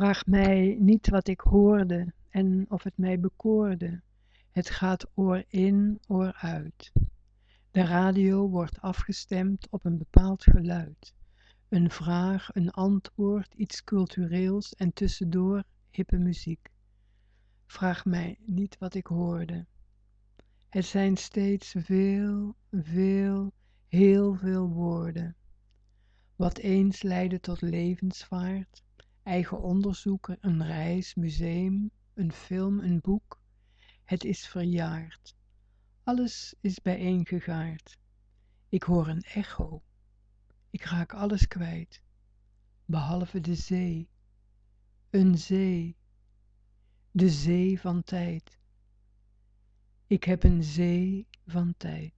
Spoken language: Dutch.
Vraag mij niet wat ik hoorde en of het mij bekoorde. Het gaat oor in, oor uit. De radio wordt afgestemd op een bepaald geluid. Een vraag, een antwoord, iets cultureels en tussendoor hippe muziek. Vraag mij niet wat ik hoorde. Het zijn steeds veel, veel, heel veel woorden. Wat eens leidde tot levensvaart, eigen onderzoeken, een reis, museum, een film, een boek. Het is verjaard. Alles is bijeengegaard. Ik hoor een echo. Ik raak alles kwijt, behalve de zee. Een zee. De zee van tijd. Ik heb een zee van tijd.